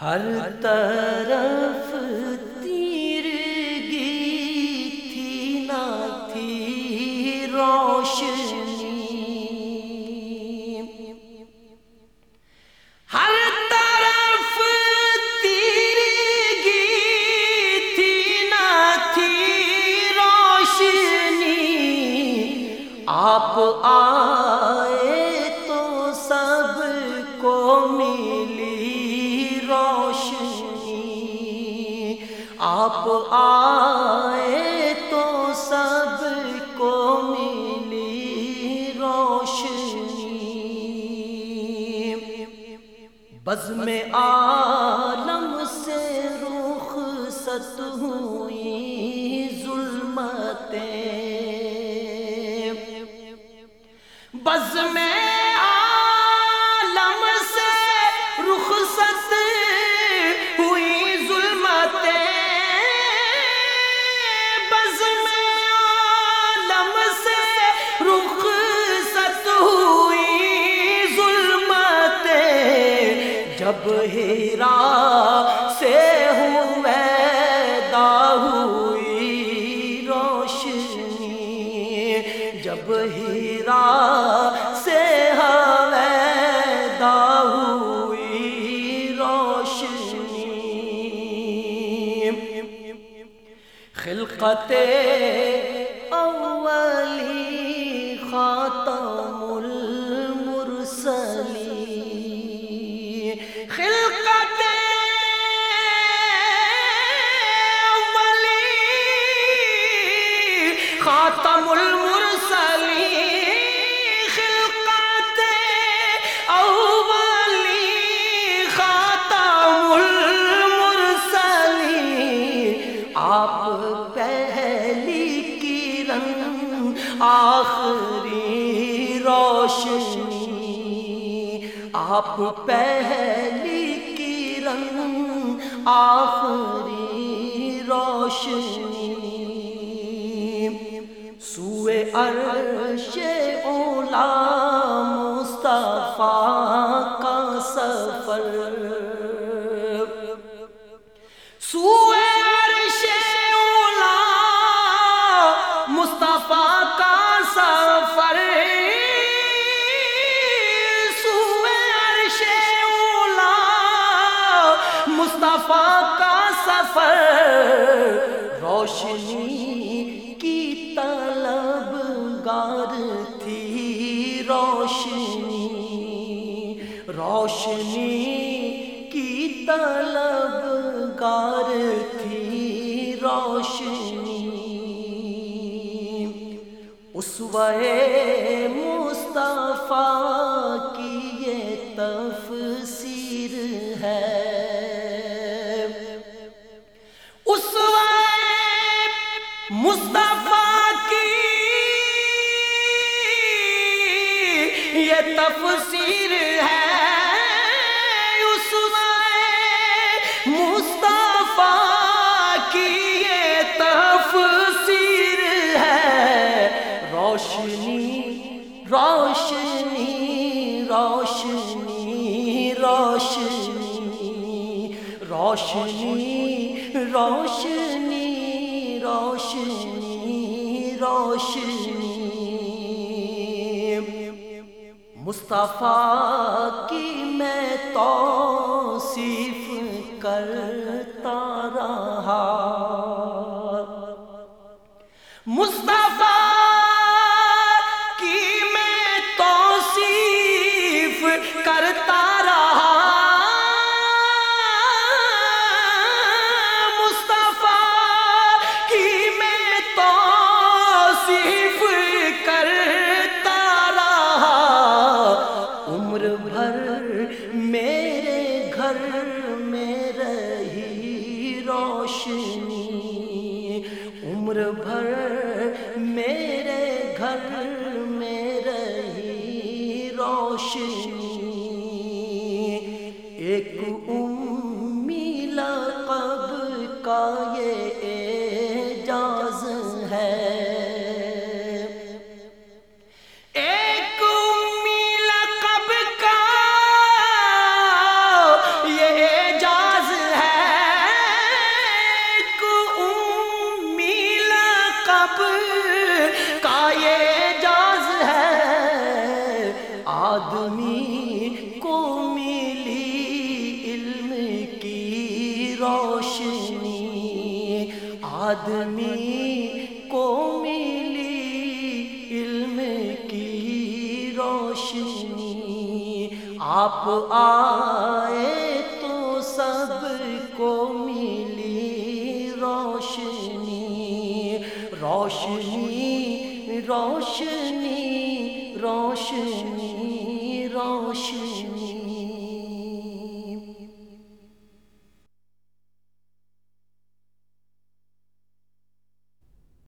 ہر طرف تیر گی تھی نہ تھی روشنی۔ ہر طرف تیر گی تھی نہ تھی روشنی۔ آپ آئے آپ آئے تو سب کو ملی روشنی۔ بز میں عالم سے رخ ست ہوئی ظلمتیں۔ بز جب ہیرا سے ہوئے دا ہوئی روشنی۔ جب ہیرا سے ہاں ہوئے دا ہوئی روشنی۔ خلقت اولی خاتم خاتم المرسلی خلقت اولی خاتم المرسلی آپ پہلی کرن آخری روشنی۔ آپ پہلی کرن آخری روشنی۔ عرش اولا مصطفیٰ کا سفر۔ سوئے عرش اولا مصطفیٰ کا سفر۔ سوئے عرش اولا مصطفیٰ کا سفر۔ روشنی روشنی روشنی کی طلب گار تھی، روشنی۔ اس وے مصطفیٰ کی یہ تفسیر ہے۔ اس مصطفیٰ تفسیر ہے۔ اس مصطفیٰ کی یہ تفسیر ہے۔ روشنی روشنی روشنی روشنی روشنی روشنی روشنی روشنی۔ مصطفیٰ کی میں توصیف کرتا رہا۔ مصطفیٰ کی میں توصیف کر عمر بھر میرے گھر میں رہی روشنی آدمی کو ملی علم کی روشنی۔ آپ آئے تو سب کو ملی روشنی۔ روشنی روشنی روشنی روشنی۔